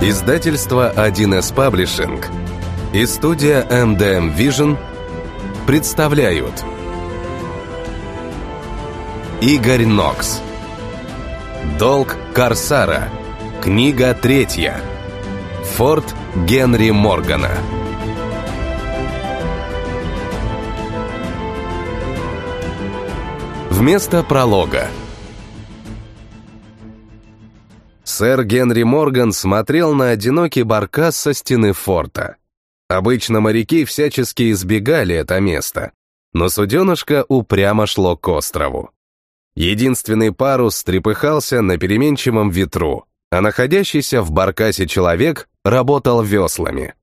Издательство 1С Паблишинг и студия MDM Vision представляют Игорь Нокс. Долг Корсара. Книга третья. Форт Генри Моргана. Вместо пролога Сэр Генри Морган смотрел на одинокий баркас со стены форта. Обычно моряки всячески избегали это место, но суденышко упрямо шло к острову. Единственный парус трепыхался на переменчивом ветру, а находящийся в баркасе человек работал веслами.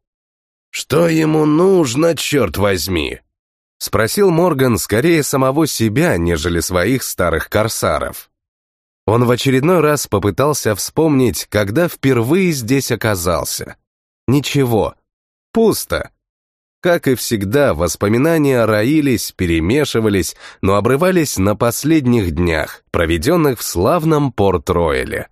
«Что ему нужно, черт возьми?» — спросил Морган скорее самого себя, нежели своих старых корсаров. Он в очередной раз попытался вспомнить, когда впервые здесь оказался. Ничего. Пусто. Как и всегда, воспоминания роились, перемешивались, но обрывались на последних днях, проведенных в славном Порт-Ройле.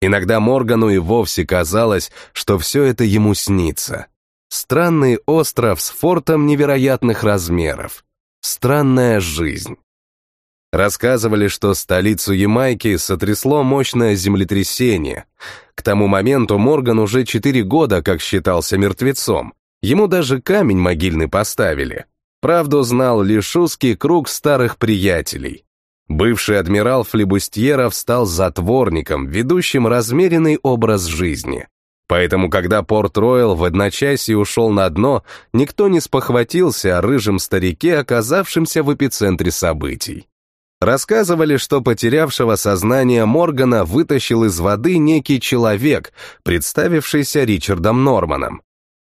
Иногда Моргану и вовсе казалось, что все это ему снится. Странный остров с фортом невероятных размеров. Странная жизнь. Рассказывали, что столицу Ямайки сотрясло мощное землетрясение. К тому моменту Морган уже четыре года как считался мертвецом. Ему даже камень могильный поставили. Правду знал лишь узкий круг старых приятелей. Бывший адмирал Флебустьеров стал затворником, ведущим размеренный образ жизни. Поэтому, когда Порт-Ройл в одночасье ушел на дно, никто не спохватился о рыжем старике, оказавшемся в эпицентре событий. Рассказывали, что потерявшего сознание Моргана вытащил из воды некий человек, представившийся Ричардом Норманом.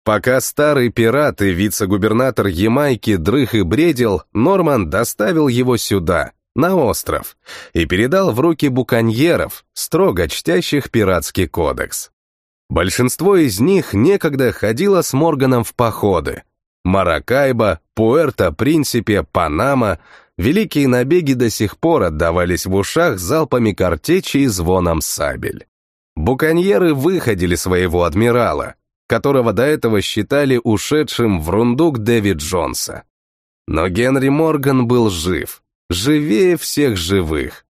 Пока старый пират и вице-губернатор Ямайки дрых и бредил, Норман доставил его сюда, на остров, и передал в руки буконьеров, строго чтящих пиратский кодекс. Большинство из них некогда ходило с Морганом в походы. Маракайба, Пуэрто-Принсипе, Панама — Великие набеги до сих пор отдавались в ушах залпами картечи и звоном сабель. Буконьеры выходили своего адмирала, которого до этого считали ушедшим в рундук Дэвид Джонса. Но Генри Морган был жив, живее всех живых.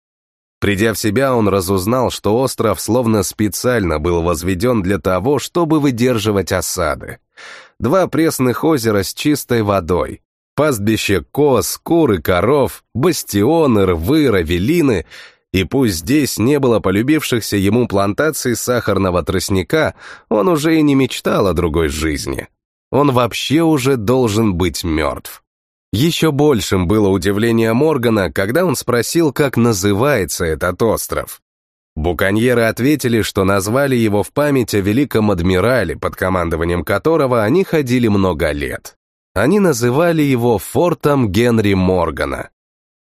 Придя в себя, он разузнал, что остров словно специально был возведен для того, чтобы выдерживать осады. Два пресных озера с чистой водой, Пастбище коз, кур и коров, бастионы, рвы, равелины, и пусть здесь не было полюбившихся ему плантаций сахарного тростника, он уже и не мечтал о другой жизни. Он вообще уже должен быть мертв. Еще большим было удивление Моргана, когда он спросил, как называется этот остров. Буконьеры ответили, что назвали его в память о великом адмирале, под командованием которого они ходили много лет. Они называли его фортом Генри Моргана.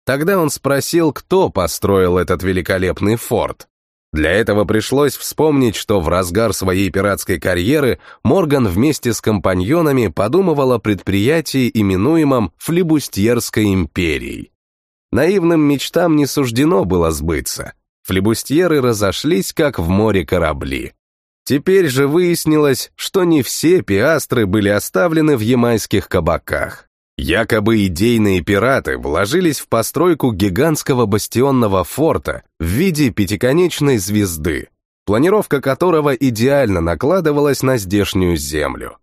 Тогда он спросил, кто построил этот великолепный форт. Для этого пришлось вспомнить, что в разгар своей пиратской карьеры Морган вместе с компаньонами подумывал о предприятии, именуемом Флебустьерской империей. Наивным мечтам не суждено было сбыться. Флебустьеры разошлись, как в море корабли. Теперь же выяснилось, что не все пиастры были оставлены в ямайских кабаках. Якобы идейные пираты вложились в постройку гигантского бастионного форта в виде пятиконечной звезды, планировка которого идеально накладывалась на здешнюю землю.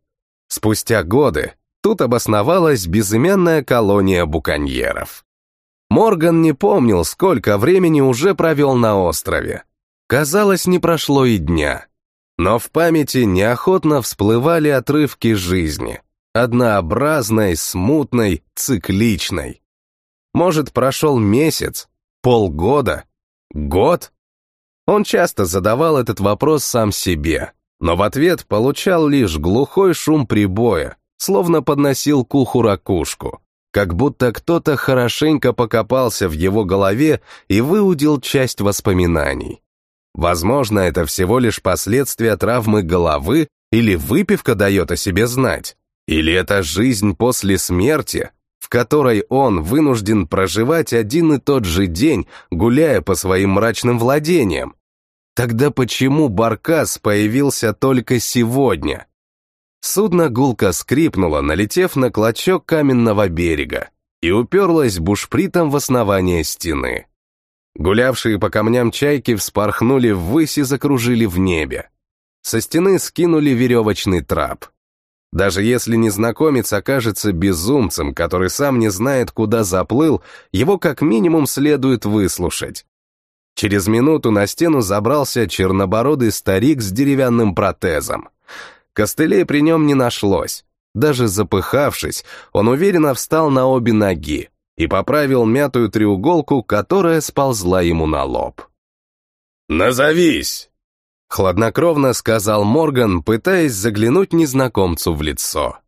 Спустя годы тут обосновалась безымянная колония буконьеров. Морган не помнил, сколько времени уже провел на острове. Казалось, не прошло и дня. Но в памяти неохотно всплывали отрывки жизни, однообразной, смутной, цикличной. Может, прошел месяц, полгода, год? Он часто задавал этот вопрос сам себе, но в ответ получал лишь глухой шум прибоя, словно подносил к уху ракушку, как будто кто-то хорошенько покопался в его голове и выудил часть воспоминаний. Возможно, это всего лишь последствия травмы головы или выпивка дает о себе знать. Или это жизнь после смерти, в которой он вынужден проживать один и тот же день, гуляя по своим мрачным владениям. Тогда почему Баркас появился только сегодня? Судно гулко скрипнуло, налетев на клочок каменного берега, и уперлось бушпритом в основание стены. Гулявшие по камням чайки вспорхнули ввысь и закружили в небе. Со стены скинули веревочный трап. Даже если незнакомец окажется безумцем, который сам не знает, куда заплыл, его как минимум следует выслушать. Через минуту на стену забрался чернобородый старик с деревянным протезом. Костылей при нем не нашлось. Даже запыхавшись, он уверенно встал на обе ноги и поправил мятую треуголку, которая сползла ему на лоб. «Назовись!» — хладнокровно сказал Морган, пытаясь заглянуть незнакомцу в лицо.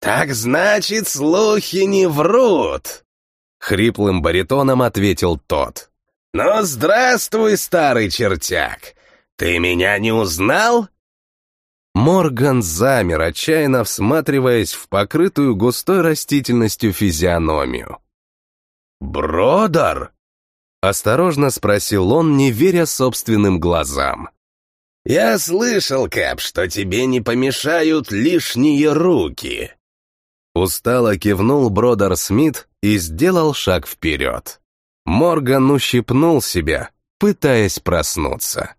«Так значит, слухи не врут!» — хриплым баритоном ответил тот. «Ну, здравствуй, старый чертяк! Ты меня не узнал?» Морган замер, отчаянно всматриваясь в покрытую густой растительностью физиономию. «Бродер?» — осторожно спросил он, не веря собственным глазам. «Я слышал, Кэп, что тебе не помешают лишние руки». Устало кивнул Бродер Смит и сделал шаг вперед. Морган ущипнул себя, пытаясь проснуться.